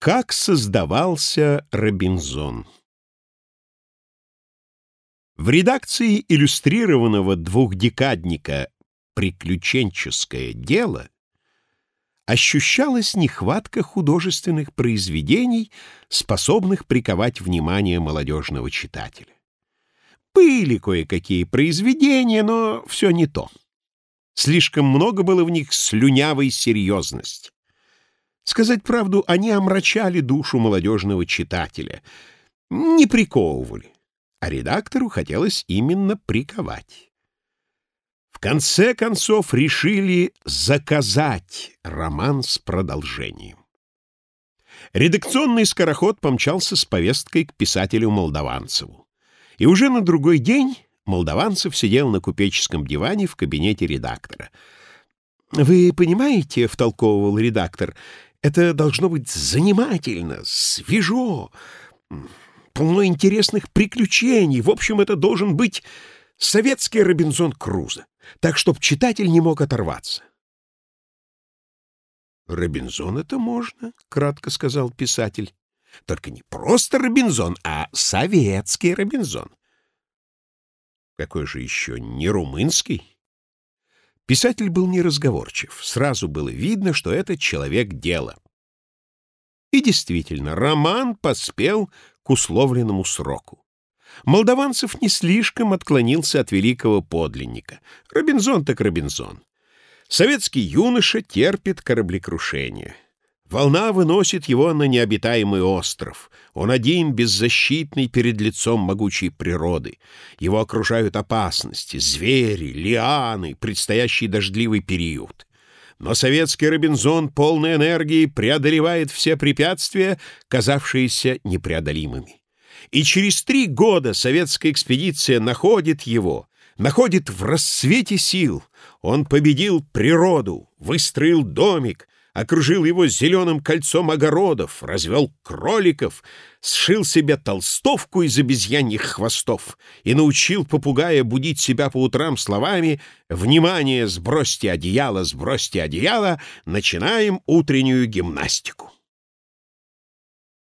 Как создавался Робинзон В редакции иллюстрированного двухдекадника «Приключенческое дело» ощущалась нехватка художественных произведений, способных приковать внимание молодежного читателя. Были кое-какие произведения, но все не то. Слишком много было в них слюнявой серьезности. Сказать правду, они омрачали душу молодежного читателя, не приковывали, а редактору хотелось именно приковать. В конце концов решили заказать роман с продолжением. Редакционный скороход помчался с повесткой к писателю Молдаванцеву. И уже на другой день Молдаванцев сидел на купеческом диване в кабинете редактора. «Вы понимаете, — втолковывал редактор, — это должно быть занимательно, свежо, полно интересных приключений. В общем, это должен быть советский Робинзон Крузо, так, чтоб читатель не мог оторваться. «Робинзон это можно», — кратко сказал писатель. «Только не просто Робинзон, а советский Робинзон». «Какой же еще не румынский?» Писатель был неразговорчив. Сразу было видно, что это человек дела. И действительно, роман поспел к условленному сроку. Молдаванцев не слишком отклонился от великого подлинника. Робинзон так Робинзон. Советский юноша терпит кораблекрушение. Волна выносит его на необитаемый остров. Он один, беззащитный перед лицом могучей природы. Его окружают опасности, звери, лианы, предстоящий дождливый период. Но советский Робинзон полной энергии преодолевает все препятствия, казавшиеся непреодолимыми. И через три года советская экспедиция находит его, находит в рассвете сил. Он победил природу, выстроил домик, окружил его зеленым кольцом огородов, развел кроликов, сшил себе толстовку из обезьяньих хвостов и научил попугая будить себя по утрам словами «Внимание, сбросьте одеяло, сбросьте одеяло, начинаем утреннюю гимнастику».